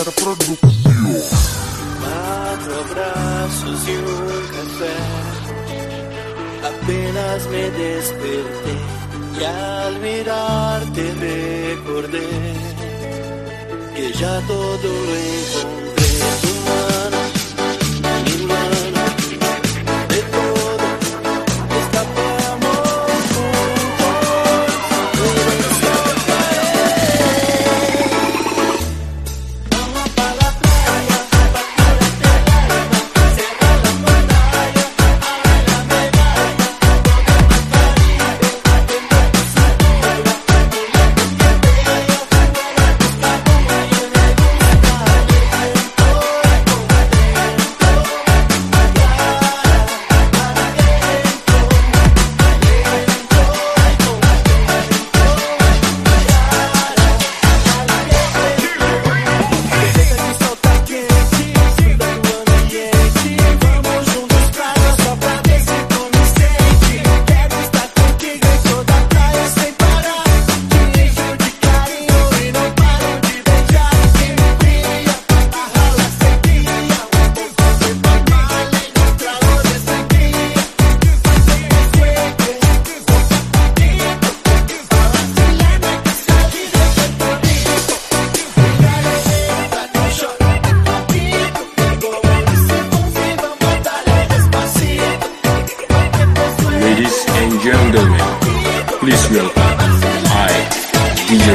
Movistar Cuatro abrazos y un café. Apenas me desperté y al mirarte recordé que ya todo lo encontré.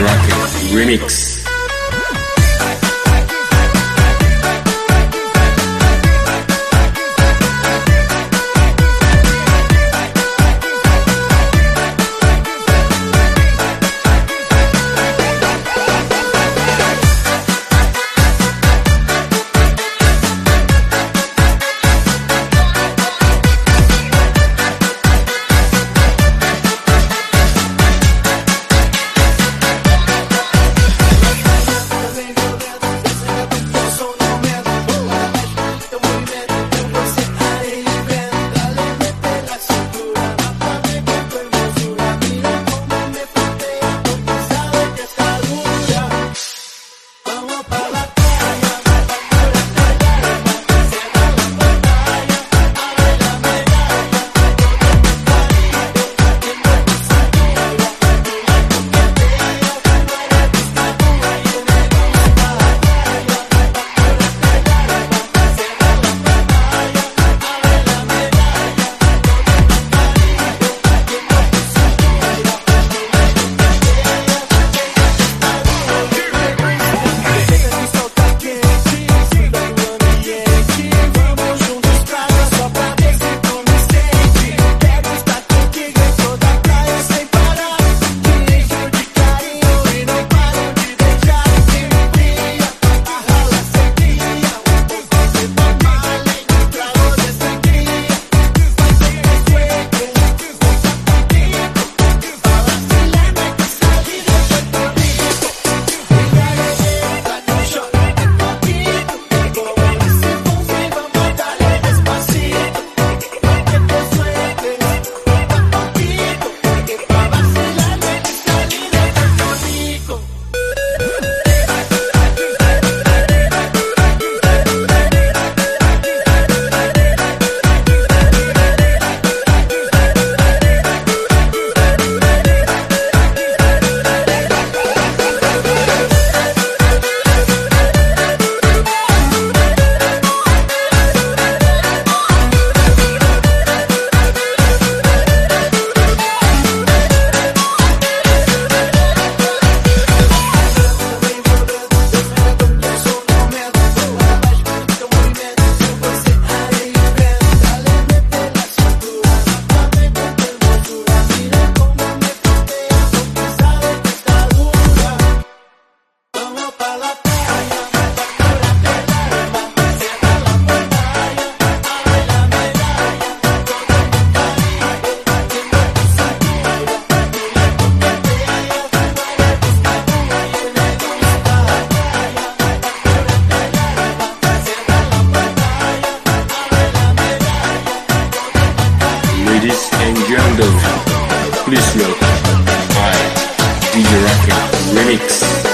Rocket Remix. Mix.